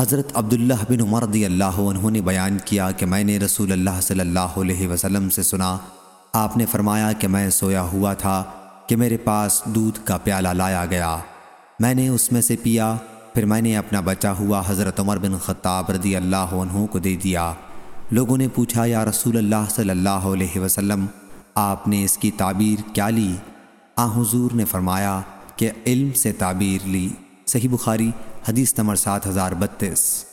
حضرت عبداللہ بن عمر رضی اللہ عنہ نے بیان کیا کہ میں نے رسول اللہ صلی اللہ علیہ وسلم سے سنا، آپ نے فرمایا کہ میں سویا ہوا تھا کہ میرے پاس دودھ کا پیالہ لایا گیا۔ میں نے اس میں سے پیا، پھر میں نے اپنا بچا ہوا حضرت عمر بن خطاب رضی اللہ عنہ کو دے دیا۔ لوگوں نے پوچھا، یا رسول اللہ صلی اللہ علیہ وسلم، آپ نے اس کی تعبیر کیا لی؟ آ، حضور نے فرمایا کہ علم سے تعبیر لی۔ صحیح بخاری حدیث نمبر سات ہزار بتیس۔